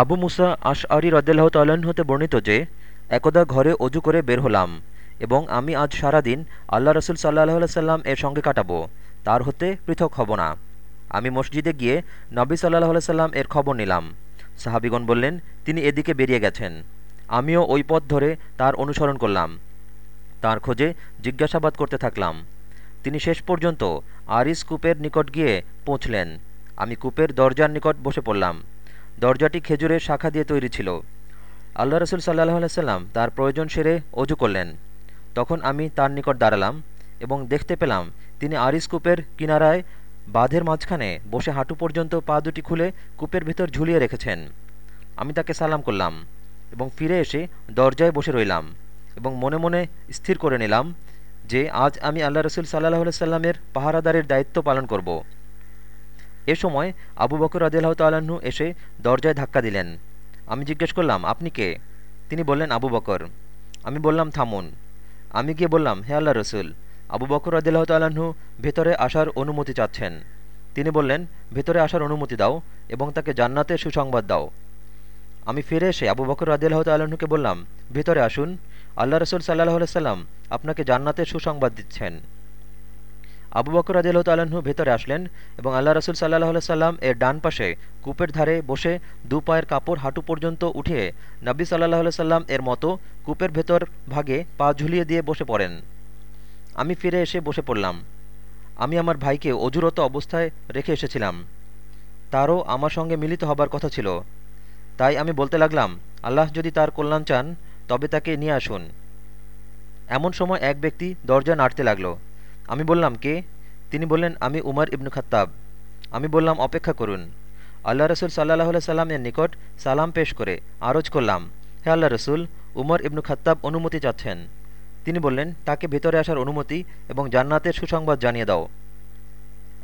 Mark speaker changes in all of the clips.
Speaker 1: আবু মুসা আশ আরি তাল্লাহ্ন হতে বর্ণিত যে, একদা ঘরে অজু করে বের হলাম এবং আমি আজ সারাদিন আল্লাহ রসুল সাল্লাহ সাল্লাম এর সঙ্গে কাটাবো, তার হতে পৃথক হব না। আমি মসজিদে গিয়ে নবী সাল্লাহ সাল্লাম এর খবর নিলাম। সাহাবিগণ বললেন, তিনি এদিকে বেরিয়ে গেছেন। আমিও ওই পথ ধরে তার অনুসরণ করলাম, তার খোঁজে জিজ্ঞাসাবাদ করতে থাকলাম। তিনি শেষ পর্যন্ত আরিস কূপের নিকট গিয়ে পৌঁছলেন। আমি কূপের দরজার নিকট বসে পড়লাম। দরজাটি খেজুরের শাখা দিয়ে তৈরি ছিল। আল্লাহ রসুল সাল্লাহ আলাইসাল্লাম তার প্রয়োজন সেরে অজু করলেন। তখন আমি তার নিকট দাঁড়ালাম এবং দেখতে পেলাম তিনি আরিস কূপের কিনারায় বাঁধের মাঝখানে বসে হাঁটু পর্যন্ত পা দুটি খুলে কূপের ভিতর ঝুলিয়ে রেখেছেন। আমি তাকে সালাম করলাম এবং ফিরে এসে দরজায় বসে রইলাম এবং মনে মনে স্থির করে নিলাম যে আজ আমি আল্লাহ রসুল সাল্লাহ সাল্লামের পাহারাদারের দায়িত্ব পালন করব। এ সময় আবু বকর আদিল্লাহ তাল্লাহ্ন এসে দরজায় ধাক্কা দিলেন। আমি জিজ্ঞেস করলাম, আপনি কে? তিনি বললেন, আবু বকর। আমি বললাম, থামুন। আমি গিয়ে বললাম, হে আল্লাহ রসুল, আবু বকর আদিল্লাহ তাল্লাহ্ন ভেতরে আসার অনুমতি চাচ্ছেন। তিনি বললেন, ভেতরে আসার অনুমতি দাও এবং তাকে জান্নাতের সুসংবাদ দাও। আমি ফিরে এসে আবু বকর আদিল্লাহ তাল্লাহ্নকে বললাম, ভেতরে আসুন। আল্লাহ রসুল সাল্লাহ সাল্লাম আপনাকে জান্নাতের সুসংবাদ দিচ্ছেন। আবু বকর আদিল্লাহ তাল্লাহ্ন ভেতরে আসলেন এবং আল্লাহ রসুল সাল্লাহ সাল্লাম এর ডান পাশে কূপের ধারে বসে দু পায়ের কাপড় হাঁটু পর্যন্ত উঠিয়ে নব্বী সাল্লাহ সাল্লাম এর মতো কূপের ভেতর ভাগে পা ঝুলিয়ে দিয়ে বসে পড়েন। আমি ফিরে এসে বসে পড়লাম। আমি আমার ভাইকে অজুরত অবস্থায় রেখে এসেছিলাম। তারও আমার সঙ্গে মিলিত হবার কথা ছিল। তাই আমি বলতে লাগলাম, আল্লাহ যদি তার কল্যাণ চান, তবে তাকে নিয়ে আসুন। এমন সময় এক ব্যক্তি দরজা নাড়তে লাগল। আমি বললাম কে? তিনি বললেন, আমি উমর ইবনু খাত্তাব। আমি বললাম, অপেক্ষা করুন। আল্লাহ রসুল সাল্লাহ সাল্লামের নিকট সালাম পেশ করে আরজ করলাম। হে আল্লাহ রসুল, উমর ইবনু খাত্তাব অনুমতি চাচ্ছেন। তিনি বললেন, তাকে ভেতরে আসার অনুমতি এবং জান্নাতের সুসংবাদ জানিয়ে দাও।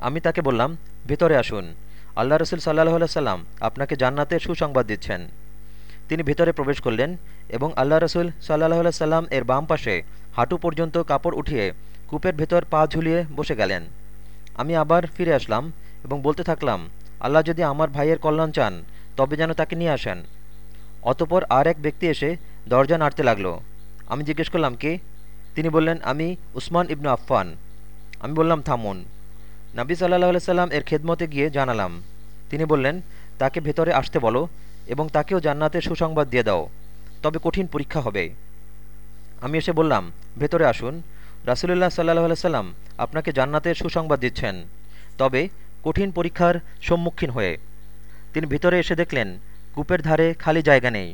Speaker 1: আমি তাকে বললাম, ভেতরে আসুন। আল্লাহ রসুল সাল্লাহ সাল্লাম আপনাকে জান্নাতের সুসংবাদ দিচ্ছেন। তিনি ভেতরে প্রবেশ করলেন এবং আল্লাহ রসুল সাল্লাহ সাল্লাম এর বাম পাশে হাঁটু পর্যন্ত কাপড় উঠিয়ে কূপের ভেতর পা ঝুলিয়ে বসে গেলেন। আমি আবার ফিরে আসলাম এবং বলতে থাকলাম, আল্লাহ যদি আমার ভাইয়ের কল্যাণ চান, তবে যেন তাকে নিয়ে আসেন। অতপর আর এক ব্যক্তি এসে দরজা নাড়তে লাগল। আমি জিজ্ঞেস করলাম, কে? তিনি বললেন, আমি উসমান ইবনু আফফান। আমি বললাম, থামুন। নাবি সাল্লাহ সাল্লাম এর খেদমতে গিয়ে জানালাম। তিনি বললেন, তাকে ভেতরে আসতে বলো এবং তাকেও জান্নাতের সুসংবাদ দিয়ে দাও, তবে কঠিন পরীক্ষা হবে। আমি এসে বললাম, ভেতরে আসুন। রাসুলুল্লাহ সাল্লাহ সাল্লাম আপনাকে জান্নাতের সুসংবাদ দিচ্ছেন। তবে কঠিন পরীক্ষার সম্মুখীন হয়ে তিনি ভিতরে এসে দেখলেন, কূপের ধারে খালি জায়গা নেই।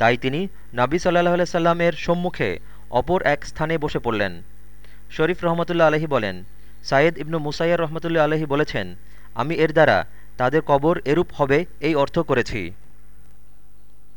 Speaker 1: তাই তিনি নাবি সাল্লাহ সাল্লামের সম্মুখে অপর এক স্থানে বসে পড়লেন। শরীফ রহমতুল্লা আলহী বলেন সাইদ ইবনু মুসাইয়ার রহমতুল্লা আলহী বলেছেন, আমি এর দ্বারা তাদের কবর এরূপ হবে, এই অর্থ করেছি।